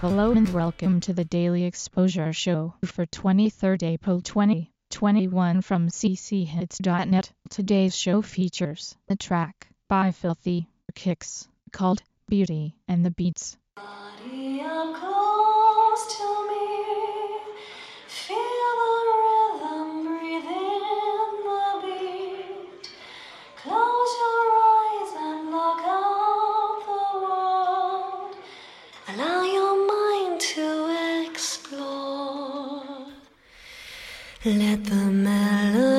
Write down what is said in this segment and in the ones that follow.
Hello and welcome to the Daily Exposure Show for 23rd April 2021 from cchits.net. Today's show features a track by Filthy Kicks called Beauty and the Beats. Let the melody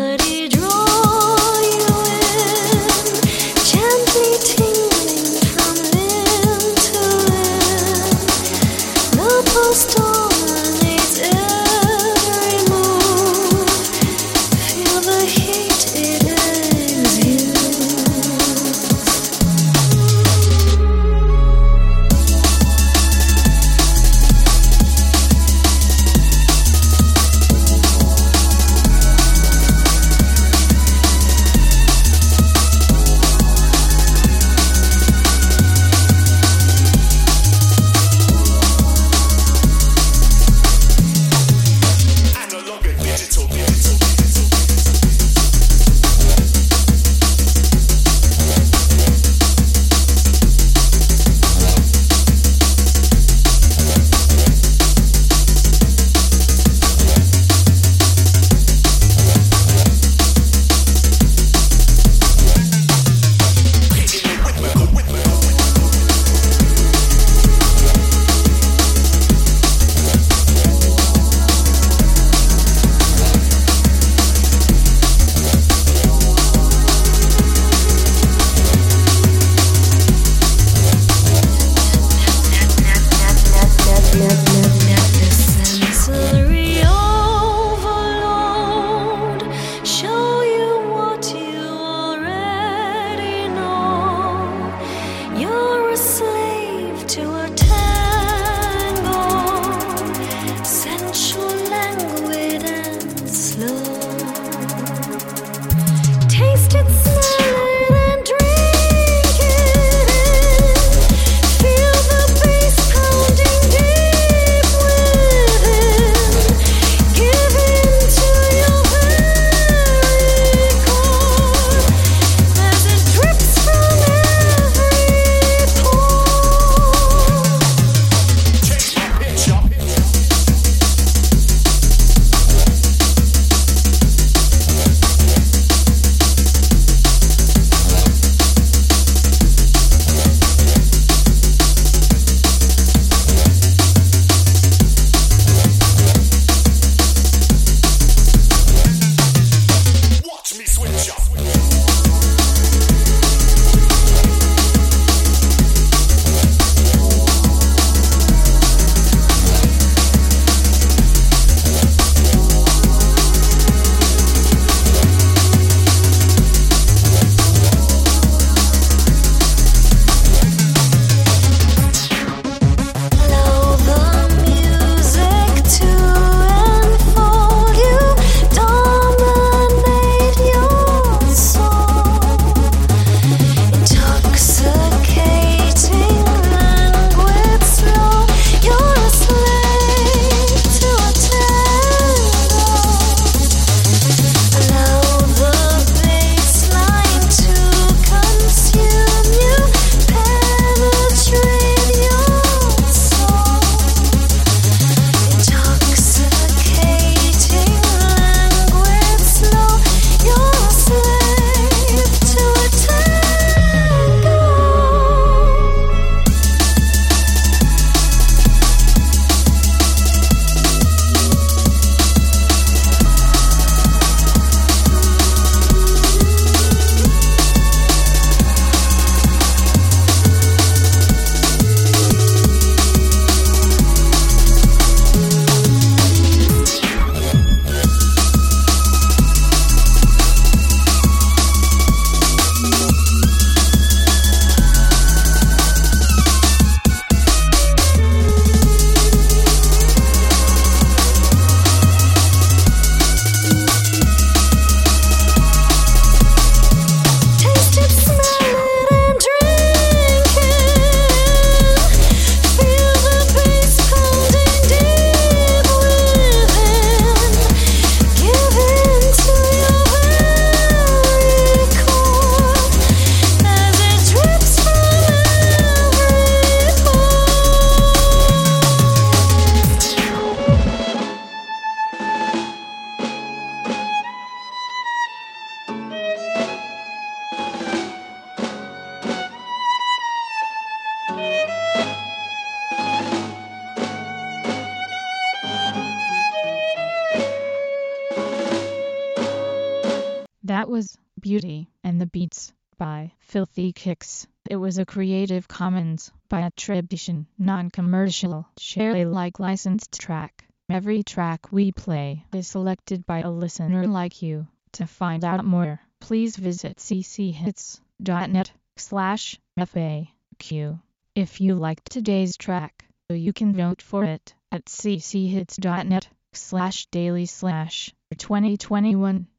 Beauty and the Beats by Filthy Kicks. It was a Creative Commons by attribution, non-commercial, share Alike licensed track. Every track we play is selected by a listener like you. To find out more, please visit cchits.net slash FAQ. If you liked today's track, you can vote for it at cchits.net slash daily slash 2021